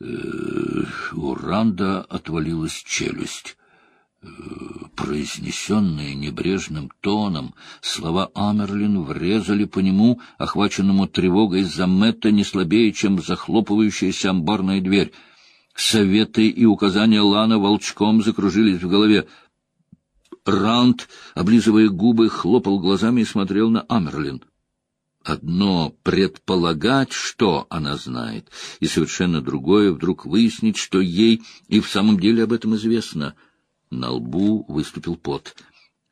у Ранда отвалилась челюсть. Э, произнесенные небрежным тоном, слова Амерлин врезали по нему, охваченному тревогой за Мэтта не слабее, чем захлопывающаяся амбарная дверь. Советы и указания Лана волчком закружились в голове. Ранд, облизывая губы, хлопал глазами и смотрел на Амерлин. Одно — предполагать, что она знает, и совершенно другое — вдруг выяснить, что ей и в самом деле об этом известно. На лбу выступил пот.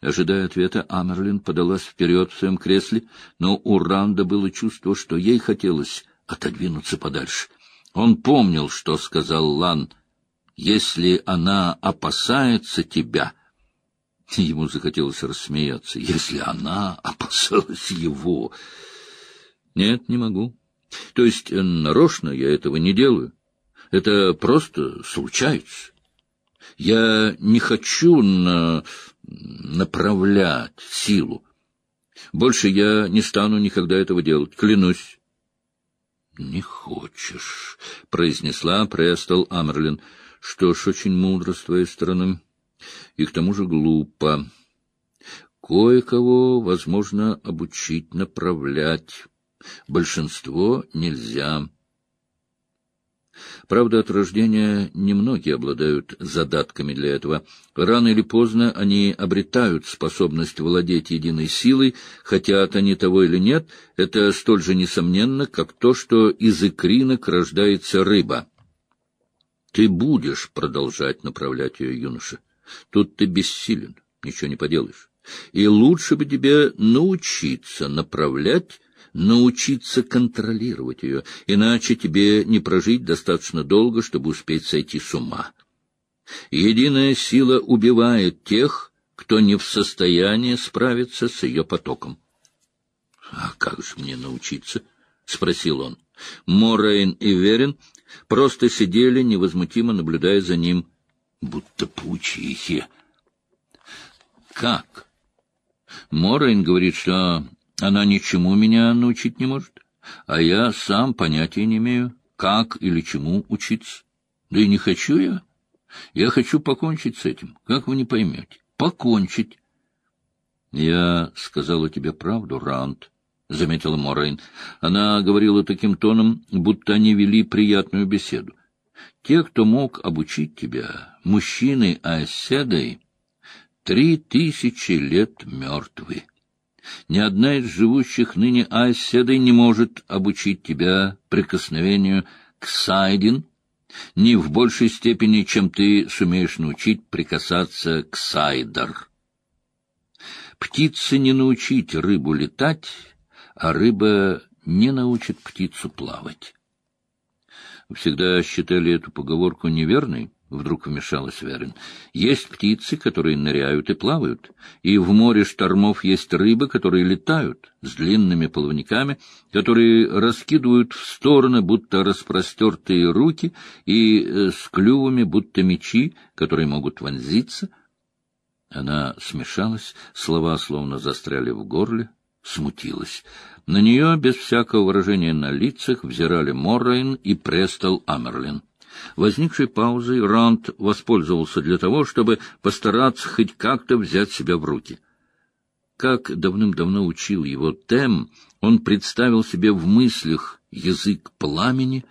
Ожидая ответа, Амерлин подалась вперед в своем кресле, но у Ранда было чувство, что ей хотелось отодвинуться подальше. Он помнил, что сказал Лан, «Если она опасается тебя...» Ему захотелось рассмеяться. «Если она опасалась его...» Нет, не могу. То есть э, нарочно я этого не делаю. Это просто случается. Я не хочу на... направлять силу. Больше я не стану никогда этого делать, клянусь. — Не хочешь, — произнесла Престол Амерлин. — Что ж, очень мудро с твоей стороны. И к тому же глупо. Кое-кого, возможно, обучить направлять. Большинство нельзя. Правда, от рождения немногие обладают задатками для этого. Рано или поздно они обретают способность владеть единой силой, хотят они того или нет, это столь же несомненно, как то, что из икринок рождается рыба. Ты будешь продолжать направлять ее, юноша. Тут ты бессилен, ничего не поделаешь. И лучше бы тебе научиться направлять научиться контролировать ее, иначе тебе не прожить достаточно долго, чтобы успеть сойти с ума. Единая сила убивает тех, кто не в состоянии справиться с ее потоком. — А как же мне научиться? — спросил он. Морейн и Верин просто сидели, невозмутимо наблюдая за ним, будто паучихи. — Как? Морейн говорит, что она ничему меня научить не может, а я сам понятия не имею, как или чему учиться. Да и не хочу я. Я хочу покончить с этим, как вы не поймете. Покончить. Я сказала тебе правду, Ранд, — заметила Морейн. Она говорила таким тоном, будто они вели приятную беседу. Те, кто мог обучить тебя, мужчины Оседой, три тысячи лет мертвы. Ни одна из живущих ныне Айседой не может обучить тебя прикосновению к Сайдин, ни в большей степени, чем ты сумеешь научить прикасаться к Сайдар. Птице не научить рыбу летать, а рыба не научит птицу плавать. Всегда считали эту поговорку неверной, Вдруг вмешалась Верин. Есть птицы, которые ныряют и плавают, и в море штормов есть рыбы, которые летают с длинными плавниками, которые раскидывают в стороны, будто распростертые руки, и э, с клювами, будто мечи, которые могут вонзиться. Она смешалась, слова словно застряли в горле, смутилась. На нее, без всякого выражения на лицах, взирали Моррейн и Престол Амерлин. Возникшей паузой Ранд воспользовался для того, чтобы постараться хоть как-то взять себя в руки. Как давным-давно учил его Тем, он представил себе в мыслях язык пламени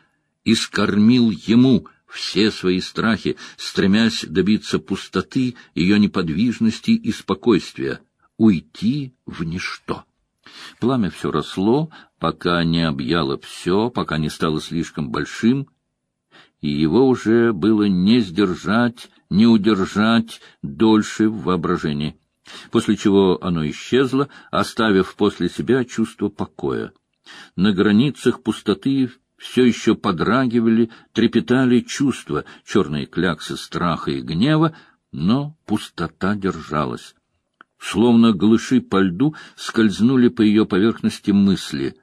и скормил ему все свои страхи, стремясь добиться пустоты, ее неподвижности и спокойствия, уйти в ничто. Пламя все росло, пока не объяло все, пока не стало слишком большим, и его уже было не сдержать, не удержать дольше в воображении, после чего оно исчезло, оставив после себя чувство покоя. На границах пустоты все еще подрагивали, трепетали чувства, черные кляксы страха и гнева, но пустота держалась. Словно глыши по льду скользнули по ее поверхности мысли,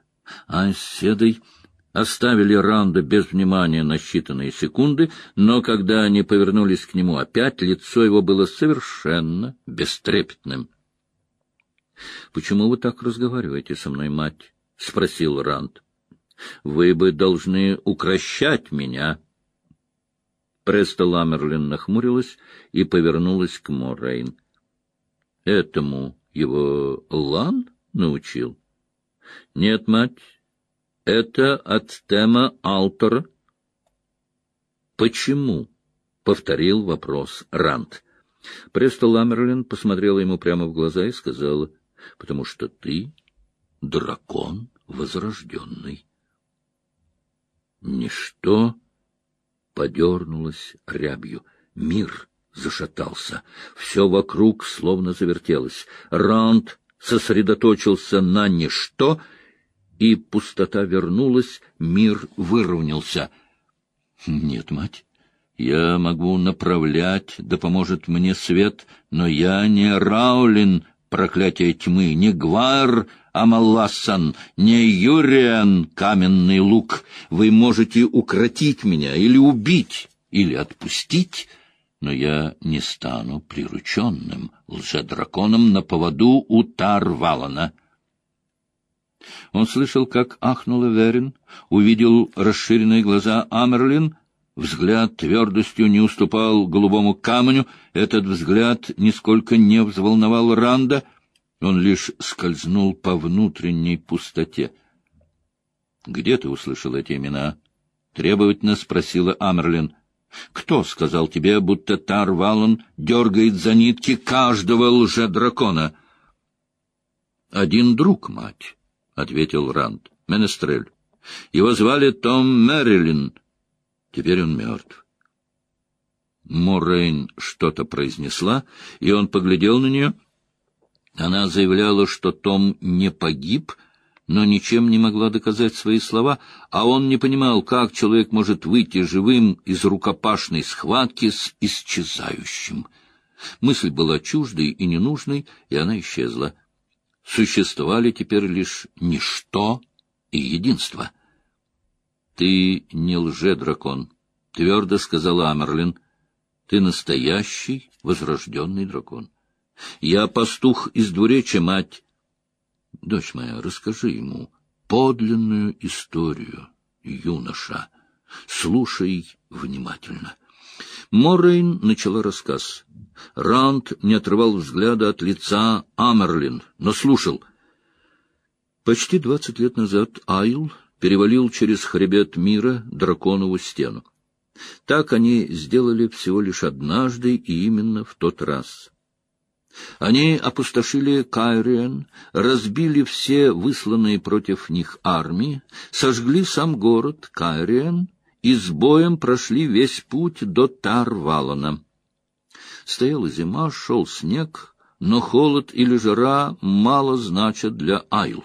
а седой оставили Ранда без внимания на считанные секунды, но когда они повернулись к нему опять, лицо его было совершенно бестрепетным. — Почему вы так разговариваете со мной, мать? — спросил Ранд. — Вы бы должны укращать меня. Преста Ламерлин нахмурилась и повернулась к Моррейн. — Этому его Лан научил? — Нет, мать, это от тема Алтора. — Почему? — повторил вопрос Рант. Преста Ламерлин посмотрела ему прямо в глаза и сказала, — потому что ты дракон возрожденный. Ничто подернулось рябью. Мир зашатался. Все вокруг словно завертелось. Раунд сосредоточился на ничто, и пустота вернулась, мир выровнялся. — Нет, мать, я могу направлять, да поможет мне свет, но я не Раулин, проклятие тьмы, не Гвар Амалласан, не Юриан, каменный лук. Вы можете укротить меня или убить, или отпустить, но я не стану прирученным лжедраконом на поводу у Тарвалана. Он слышал, как ахнула Верин, увидел расширенные глаза Амерлин, взгляд твердостью не уступал голубому камню, этот взгляд нисколько не взволновал Ранда — он лишь скользнул по внутренней пустоте. — Где ты услышал эти имена? — требовательно спросила Амерлин. — Кто сказал тебе, будто Тарвалон дергает за нитки каждого лжедракона? — Один друг, мать, — ответил Ранд, — Менестрель. Его звали Том Мэрилин. Теперь он мертв. Моррейн что-то произнесла, и он поглядел на нее — она заявляла, что Том не погиб, но ничем не могла доказать свои слова, а он не понимал, как человек может выйти живым из рукопашной схватки с исчезающим. Мысль была чуждой и ненужной, и она исчезла. Существовали теперь лишь ничто и единство. — Ты не лже-дракон, — твердо сказала Амерлин. — Ты настоящий возрожденный дракон. — я пастух из двуречья, мать. Дочь моя, расскажи ему подлинную историю, юноша. Слушай внимательно. Моррейн начала рассказ. Ранд не отрывал взгляда от лица Амерлин, но слушал. Почти двадцать лет назад Айл перевалил через хребет мира драконову стену. Так они сделали всего лишь однажды и именно в тот раз. Они опустошили Кайриен, разбили все высланные против них армии, сожгли сам город Кайриен и с боем прошли весь путь до Тарвалана. Стояла зима, шел снег, но холод или жара мало значат для Айл.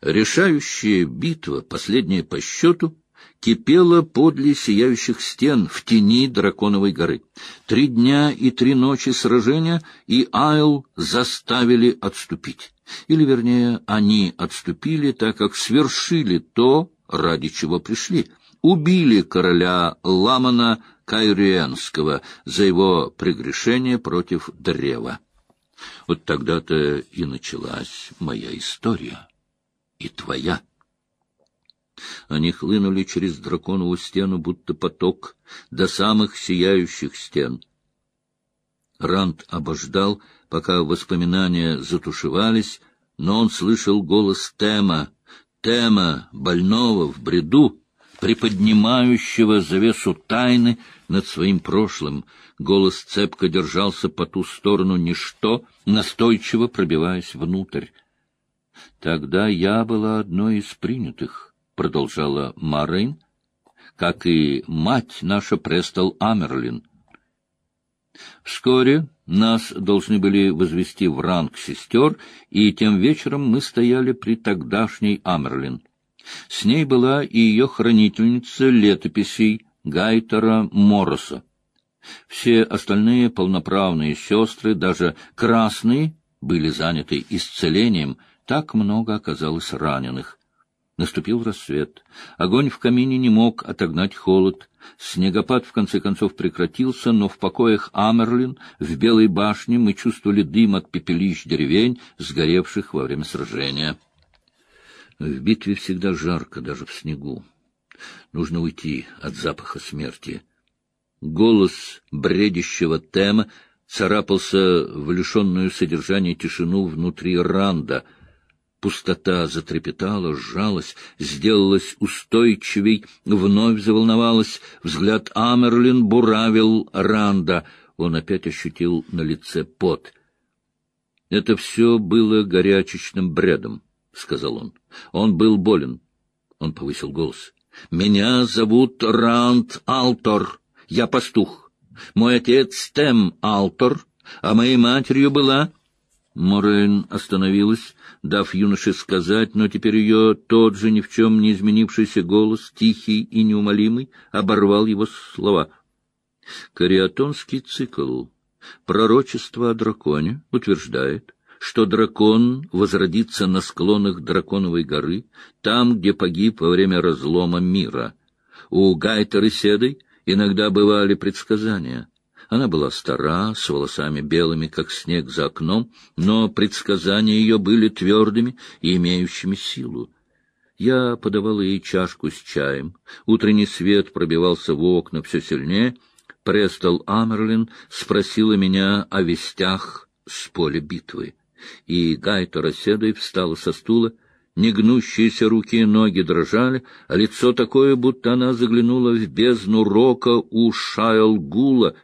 Решающая битва, последняя по счету, кипела подле сияющих стен в тени Драконовой горы. Три дня и три ночи сражения и Айл заставили отступить. Или, вернее, они отступили, так как свершили то, ради чего пришли. Убили короля Ламана Кайриенского за его прегрешение против древа. Вот тогда-то и началась моя история. И твоя. Они хлынули через драконову стену, будто поток, до самых сияющих стен. Ранд обождал, пока воспоминания затушевались, но он слышал голос Тема, Тема, больного в бреду, приподнимающего завесу тайны над своим прошлым. Голос цепко держался по ту сторону ничто, настойчиво пробиваясь внутрь. Тогда я была одной из принятых продолжала Марин, как и мать наша Престол Амерлин. Вскоре нас должны были возвести в ранг сестер, и тем вечером мы стояли при тогдашней Амерлин. С ней была и ее хранительница летописей Гайтера Мороса. Все остальные полноправные сестры, даже красные, были заняты исцелением, так много оказалось раненых. Наступил рассвет. Огонь в камине не мог отогнать холод. Снегопад в конце концов прекратился, но в покоях Амерлин, в Белой башне, мы чувствовали дым от пепелищ деревень, сгоревших во время сражения. В битве всегда жарко, даже в снегу. Нужно уйти от запаха смерти. Голос бредящего Тема царапался в лишенную содержания тишину внутри Ранда. Пустота затрепетала, сжалась, сделалась устойчивей, вновь заволновалась. Взгляд Амерлин буравил Ранда. Он опять ощутил на лице пот. Это все было горячечным бредом, — сказал он. Он был болен. Он повысил голос. — Меня зовут Ранд Алтор. Я пастух. Мой отец Тем Алтор, а моей матерью была... Морейн остановилась, дав юноше сказать, но теперь ее тот же ни в чем не изменившийся голос, тихий и неумолимый, оборвал его слова. Кариатонский цикл Пророчество о драконе утверждает, что дракон возродится на склонах Драконовой горы, там, где погиб во время разлома мира. У Гайтеры Седой иногда бывали предсказания. Она была стара, с волосами белыми, как снег за окном, но предсказания ее были твердыми и имеющими силу. Я подавала ей чашку с чаем. Утренний свет пробивался в окна все сильнее — Престол Амерлин спросила меня о вестях с поля битвы, и Гайто Расседой встала со стула, негнущиеся руки и ноги дрожали, а лицо такое, будто она заглянула в бездну рока у Шайлгула,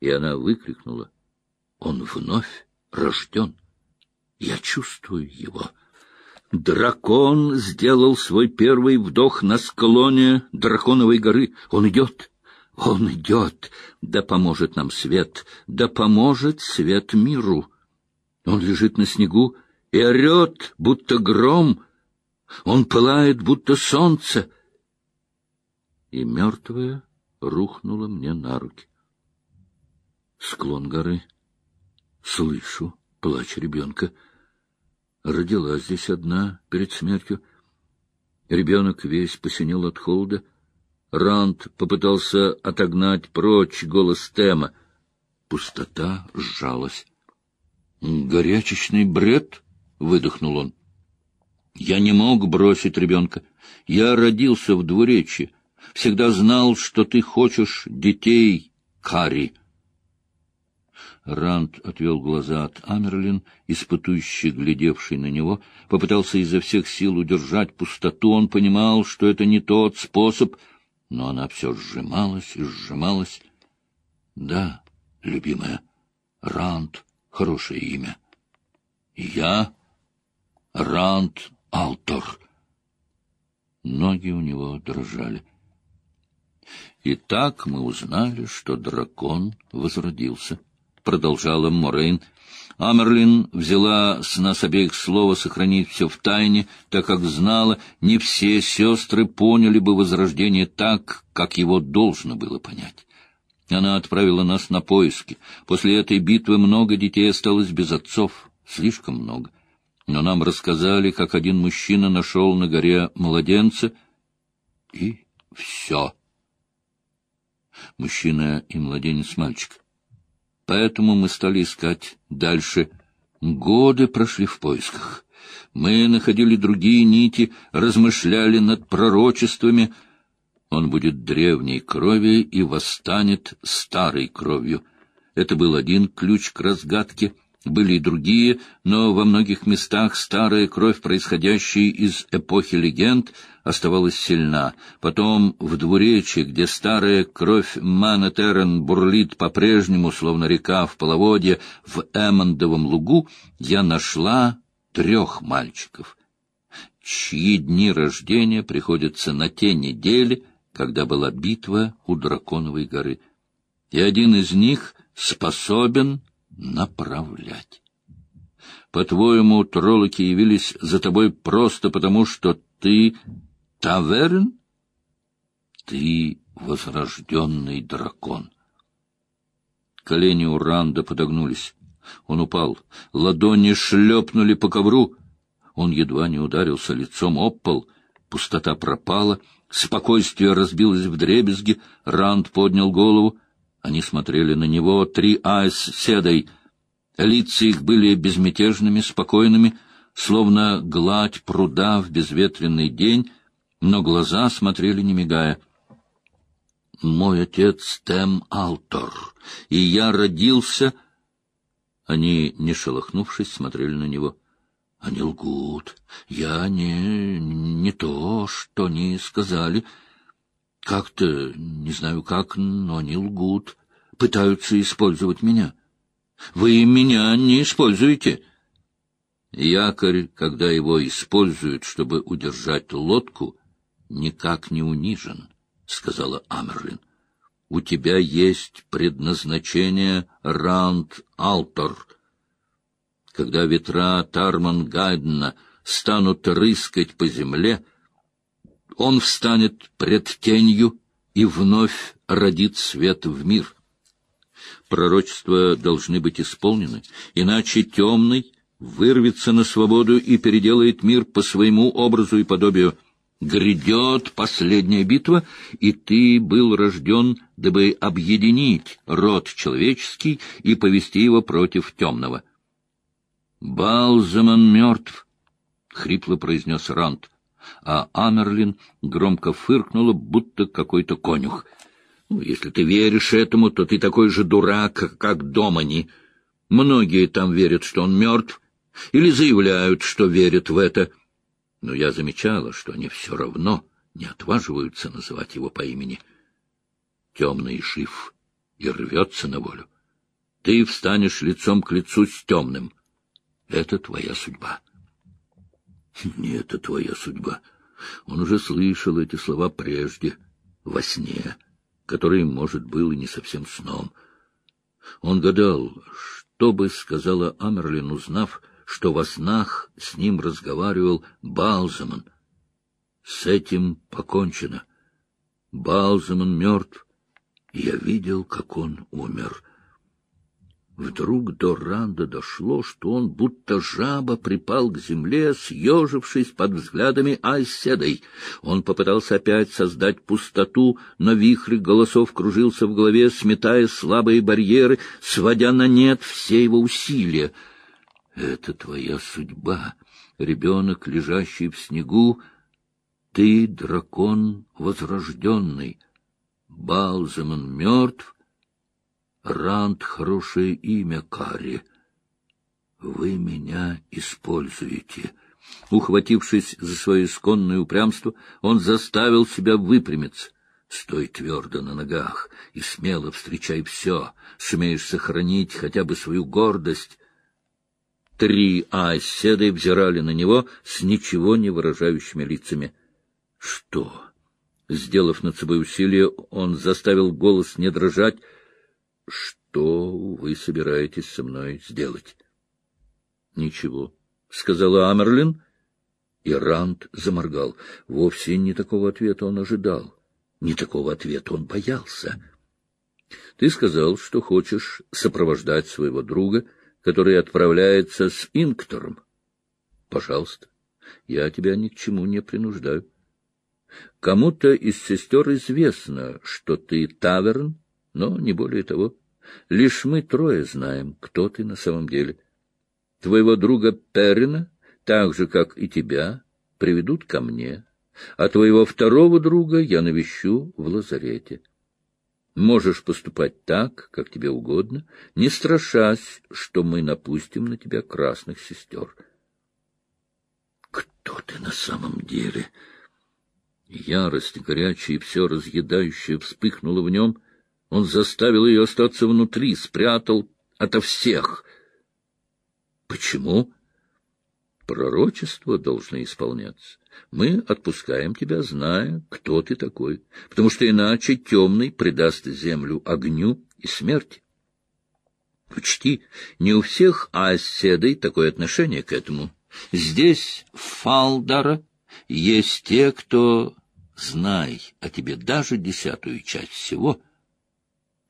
и она выкрикнула «Он вновь рожден! Я чувствую его!» Дракон сделал свой первый вдох на склоне Драконовой горы. Он идет. Он идет, да поможет нам свет, да поможет свет миру. Он лежит на снегу и орет, будто гром. Он пылает, будто солнце. И мертвая рухнула мне на руки. Склон горы. Слышу плач ребенка. Родила здесь одна перед смертью. Ребенок весь посинел от холода. Ранд попытался отогнать прочь голос Тема. Пустота сжалась. «Горячечный бред?» — выдохнул он. «Я не мог бросить ребенка. Я родился в двуречье. Всегда знал, что ты хочешь детей, Кари». Ранд отвел глаза от Амерлин, испытующий, глядевший на него, попытался изо всех сил удержать пустоту. Он понимал, что это не тот способ, но она все сжималась и сжималась. Да, любимая, Ранд — хорошее имя. Я — Ранд Алтор. Ноги у него дрожали. И так мы узнали, что дракон возродился, — продолжала Морейн. Амерлин взяла с нас обеих слово сохранить все в тайне, так как знала, не все сестры поняли бы возрождение так, как его должно было понять. Она отправила нас на поиски. После этой битвы много детей осталось без отцов, слишком много. Но нам рассказали, как один мужчина нашел на горе младенца, и все. Мужчина и младенец-мальчик. Поэтому мы стали искать дальше. Годы прошли в поисках. Мы находили другие нити, размышляли над пророчествами. Он будет древней крови и восстанет старой кровью. Это был один ключ к разгадке — были и другие, но во многих местах старая кровь, происходящая из эпохи легенд, оставалась сильна. Потом в двуречье, где старая кровь Манатерен бурлит по-прежнему, словно река в половодье, в Эммондовом лугу, я нашла трех мальчиков, чьи дни рождения приходятся на те недели, когда была битва у Драконовой горы. И один из них способен направлять. По-твоему, троллоки явились за тобой просто потому, что ты таверн? Ты возрожденный дракон. Колени у Ранда подогнулись. Он упал. Ладони шлепнули по ковру. Он едва не ударился лицом об пол. Пустота пропала. Спокойствие разбилось в дребезги. Ранд поднял голову. Они смотрели на него, три айс седой. Лица их были безмятежными, спокойными, словно гладь пруда в безветренный день, но глаза смотрели не мигая. мой отец Тем Алтор, и я родился... Они, не шелохнувшись, смотрели на него. Они лгут. Я не... не то, что они сказали. Как-то, не знаю как, но они лгут. Пытаются использовать меня. Вы меня не используете. Якорь, когда его используют, чтобы удержать лодку, никак не унижен, — сказала Амерлин у тебя есть предназначение Раунд-Алтор. Когда ветра Тарман-Гайдена станут рыскать по земле, он встанет пред тенью и вновь родит свет в мир. Пророчества должны быть исполнены, иначе темный вырвется на свободу и переделает мир по своему образу и подобию — Грядет последняя битва, и ты был рожден, дабы объединить род человеческий и повести его против темного. «Балзаман мертв», — хрипло произнес Рант, а Амерлин громко фыркнула, будто какой-то конюх. «Ну, если ты веришь этому, то ты такой же дурак, как Домани. Многие там верят, что он мертв, или заявляют, что верят в это» но я замечала, что они все равно не отваживаются называть его по имени. Темный жив и рвется на волю. Ты встанешь лицом к лицу с темным. Это твоя судьба. Не это твоя судьба. Он уже слышал эти слова прежде, во сне, который, может, был и не совсем сном. Он гадал, что бы сказала Амерлин, узнав, что во снах с ним разговаривал Балзаман. С этим покончено. Балзаман мертв, я видел, как он умер. Вдруг до Ранда дошло, что он будто жаба припал к земле, съежившись под взглядами Айседой. Он попытался опять создать пустоту, но вихрь голосов кружился в голове, сметая слабые барьеры, сводя на нет все его усилия — это твоя судьба, ребенок, лежащий в снегу. Ты дракон возрожденный. Балзаман мертв. Ранд — хорошее имя, Карри. Вы меня используете. Ухватившись за свое исконное упрямство, он заставил себя выпрямиться. Стой твердо на ногах и смело встречай все. Сумеешь сохранить хотя бы свою гордость. Три оседы взирали на него с ничего не выражающими лицами. — Что? Сделав над собой усилие, он заставил голос не дрожать. — Что вы собираетесь со мной сделать? — Ничего, — сказала Амерлин. И Ранд заморгал. Вовсе не такого ответа он ожидал. Не такого ответа он боялся. — Ты сказал, что хочешь сопровождать своего друга — который отправляется с инктором. Пожалуйста, я тебя ни к чему не принуждаю. Кому-то из сестер известно, что ты таверн, но не более того. Лишь мы трое знаем, кто ты на самом деле. Твоего друга Перрина, так же, как и тебя, приведут ко мне, а твоего второго друга я навещу в лазарете. Можешь поступать так, как тебе угодно, не страшась, что мы напустим на тебя красных сестер. Кто ты на самом деле? Ярость горячая и все разъедающая вспыхнула в нем. Он заставил ее остаться внутри, спрятал ото всех. Почему? Пророчества должны исполняться. Мы отпускаем тебя, зная, кто ты такой, потому что иначе темный предаст землю огню и смерти. Учти, не у всех оседой такое отношение к этому. Здесь, в Фалдара, есть те, кто, знай о тебе даже десятую часть всего,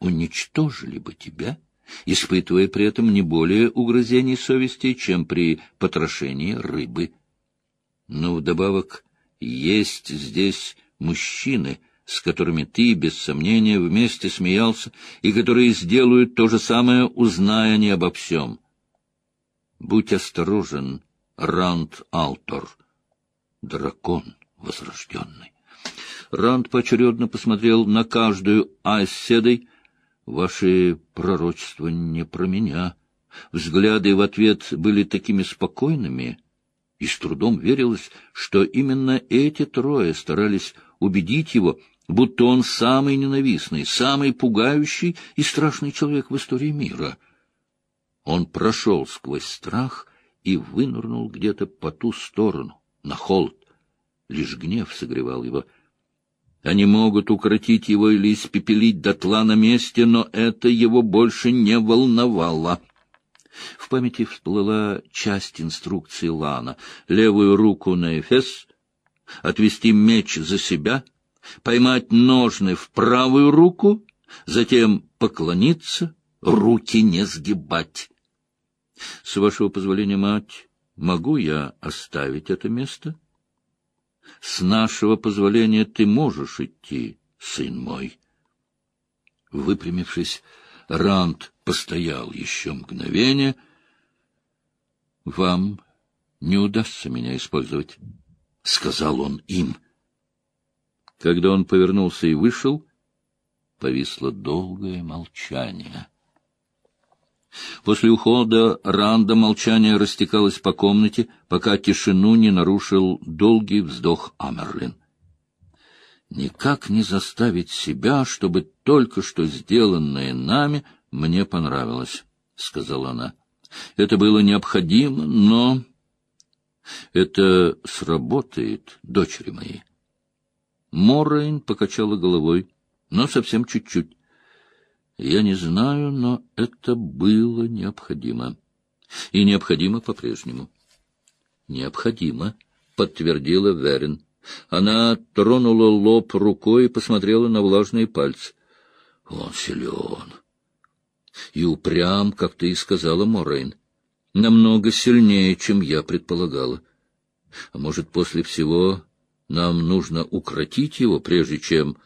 уничтожили бы тебя — испытывая при этом не более угрызений совести, чем при потрошении рыбы. Но вдобавок есть здесь мужчины, с которыми ты, без сомнения, вместе смеялся, и которые сделают то же самое, узная не обо всем. Будь осторожен, Ранд Алтор, дракон возрожденный. Ранд поочередно посмотрел на каждую айседой. Ваши пророчества не про меня. Взгляды в ответ были такими спокойными, и с трудом верилось, что именно эти трое старались убедить его, будто он самый ненавистный, самый пугающий и страшный человек в истории мира. Он прошел сквозь страх и вынырнул где-то по ту сторону, на холод. Лишь гнев согревал его. Они могут укротить его или испепелить дотла на месте, но это его больше не волновало. В памяти всплыла часть инструкции Лана. Левую руку на Эфес, отвести меч за себя, поймать ножны в правую руку, затем поклониться, руки не сгибать. — С вашего позволения, мать, могу я оставить это место? — С нашего позволения ты можешь идти, сын мой. Выпрямившись, Ранд постоял еще мгновение. — Вам не удастся меня использовать, — сказал он им. Когда он повернулся и вышел, повисло долгое молчание. После ухода Ранда молчание растекалось по комнате, пока тишину не нарушил долгий вздох Амерлин. «Никак не заставить себя, чтобы только что сделанное нами мне понравилось», — сказала она. «Это было необходимо, но...» «Это сработает, дочери моей». Моррейн покачала головой, но совсем чуть-чуть. Я не знаю, но это было необходимо. И необходимо по-прежнему. Необходимо, подтвердила Верин. Она тронула лоб рукой и посмотрела на влажные пальцы. Он силен. И упрям, как ты и сказала, Морейн. Намного сильнее, чем я предполагала. А может, после всего нам нужно укротить его, прежде чем...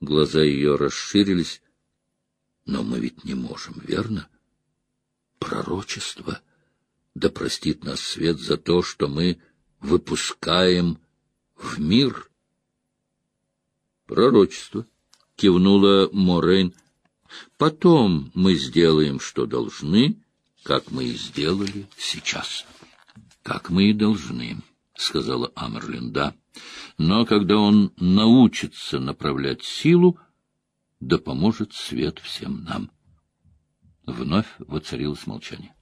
Глаза ее расширились. Но мы ведь не можем, верно? Пророчество. Да простит нас свет за то, что мы выпускаем в мир. Пророчество. Кивнула Морейн. Потом мы сделаем, что должны, как мы и сделали сейчас. Как мы и должны, сказала Амерлин, да. Но когда он научится направлять силу, да поможет свет всем нам. Вновь воцарилось молчание.